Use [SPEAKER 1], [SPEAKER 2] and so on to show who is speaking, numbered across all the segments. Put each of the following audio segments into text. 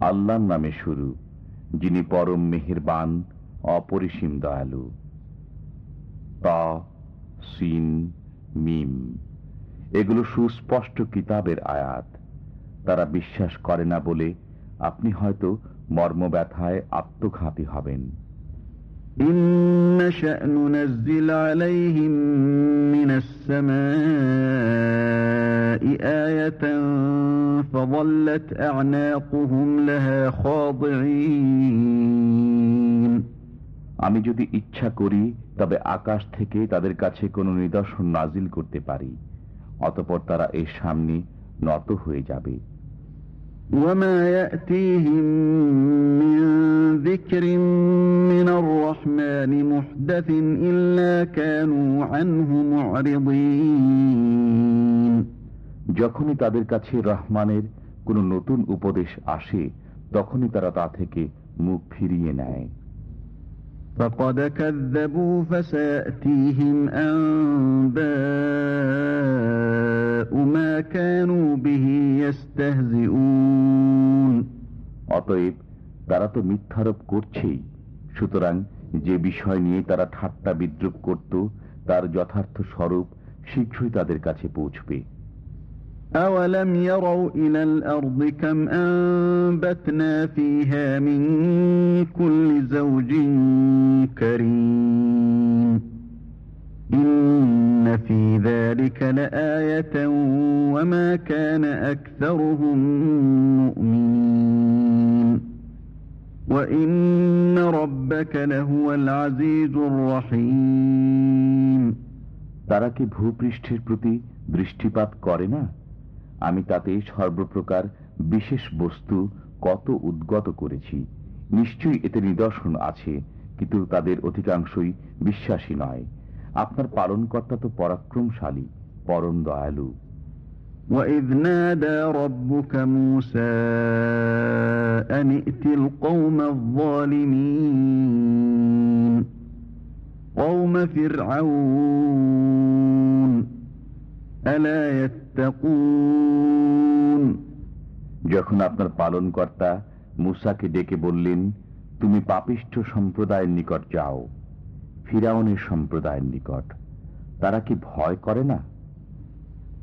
[SPEAKER 1] আল্লাহর নামে শুরু, যিনি পরম মেহেরবান, অপরিসীম দয়ালু। সিন, মিম, এগুলো সুস্পষ্ট কিতাবের আয়াত। তারা বিশ্বাস করে না বলে আপনি হয়তো মর্মব্যথায় আত্মঘাতী হবেন।
[SPEAKER 2] ننزل عليهم من السماء آية فظلت أعناقهم لها خاضعين
[SPEAKER 1] আমি যদি ইচ্ছা করি তবে আকাশ থেকে তাদের কাছে কোনো নিদর্শন নাজিল করতে পারি অতপর তারা এর সামনে নত হয়ে যাবে
[SPEAKER 2] وما يأتيهم من ذكر من
[SPEAKER 1] যখনই তাদের কাছে রহমানের কোনো নতুন উপদেশ আসে তখনই তারা তা থেকে মুখ ফিরিয়ে নেয়
[SPEAKER 2] فقد كذبوا فسيأتيهم أنباء ما كانوا به يستهزئون
[SPEAKER 1] অতএব তারা তো মিথ্যারোপ করছেই সুতরাং যে বিষয় নিয়ে তারা ঠাট্টা বিদ্রুপ করত তার যথার্থ স্বরূপ শীঘ্রই তাদের কাছে পৌঁছবে
[SPEAKER 2] أولم يروا إلى الأرض كم أنبتنا فيها من كل زوج كريم إن في ذلك لآية وما كان أكثرهم مؤمنين
[SPEAKER 1] তারা কি ভূপৃষ্ঠের প্রতি দৃষ্টিপাত করে না? আমি তাতে সর্বপ্রকার বিশেষ বস্তু কত উদ্গত করেছি। নিশ্চয়ই এতে নিদর্শন আছে, কিন্তু তাদের অধিকাংশই বিশ্বাসী নয়। আপনার পালনকর্তা তো পরাক্রমশালী, পরম দয়ালু।
[SPEAKER 2] وإذ نادى ربك موسى أن ائت القوم الظالمين قوم فرعون ألا يتقون
[SPEAKER 1] যখন আপনার পালনকর্তা মুসাকে ডেকে বললেন তুমি পাপিষ্ঠ সম্প্রদায়ের নিকট যাও ফিরাউনের সম্প্রদায়ের নিকট তারা কি ভয় করে না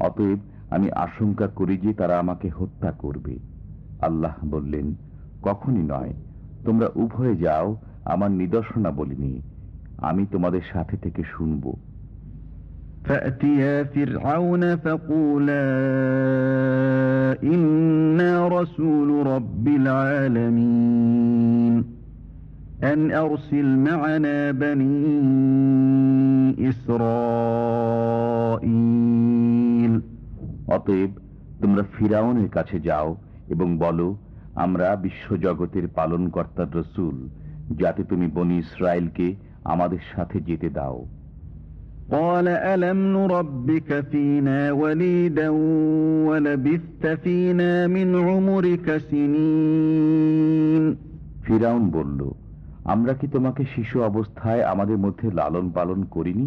[SPEAKER 1] অতএব আমি আশঙ্কা করি যে তারা আমাকে হত্যা করবে আল্লাহ বললেন কখনই নয় তোমরা উভয়ে যাও আমার নিদর্শনা বলিনি আমি তোমাদের সাথে থেকে শুনব
[SPEAKER 2] فأتيا فرعون فقولا إنا رسول رب العالمين أن أرسل معنا بني إسرائيل
[SPEAKER 1] অতএব তোমরা ফিরাউনের কাছে যাও এবং বলো আমরা বিশ্বজগতের পালনকর্তার রসুল যাতে তুমি বনি ইসরায়েলকে আমাদের সাথে যেতে দাও
[SPEAKER 2] قال ألم نربك فينا وليدا ولبثت فينا من عمرك سنين
[SPEAKER 1] ফিরাউন বলল আমরা কি তোমাকে শিশু অবস্থায় আমাদের মধ্যে লালন পালন করিনি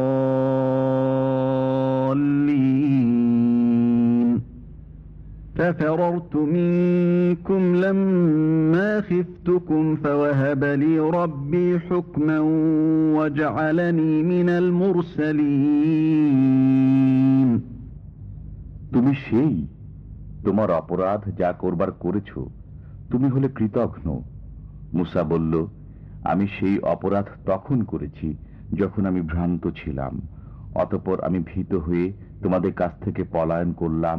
[SPEAKER 2] ففررت منكم لما خفتكم فوهب لي ربي حكما وجعلني من المرسلين
[SPEAKER 1] তুমি সেই তোমার অপরাধ যা করবার করেছ তুমি হলে কৃতঘ্ন মুসা বলল আমি সেই অপরাধ তখন করেছি যখন আমি ভ্রান্ত ছিলাম অতপর আমি ভীত হয়ে তোমাদের কাছ থেকে পলায়ন করলাম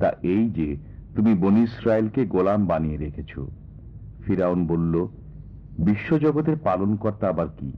[SPEAKER 1] তা এই যে, তুমি বনি ইসরায়েলকে গোলাম বানিয়ে রেখেছ। ফিরাউন বলল, বিশ্বজগতের পালনকর্তা আবার কি?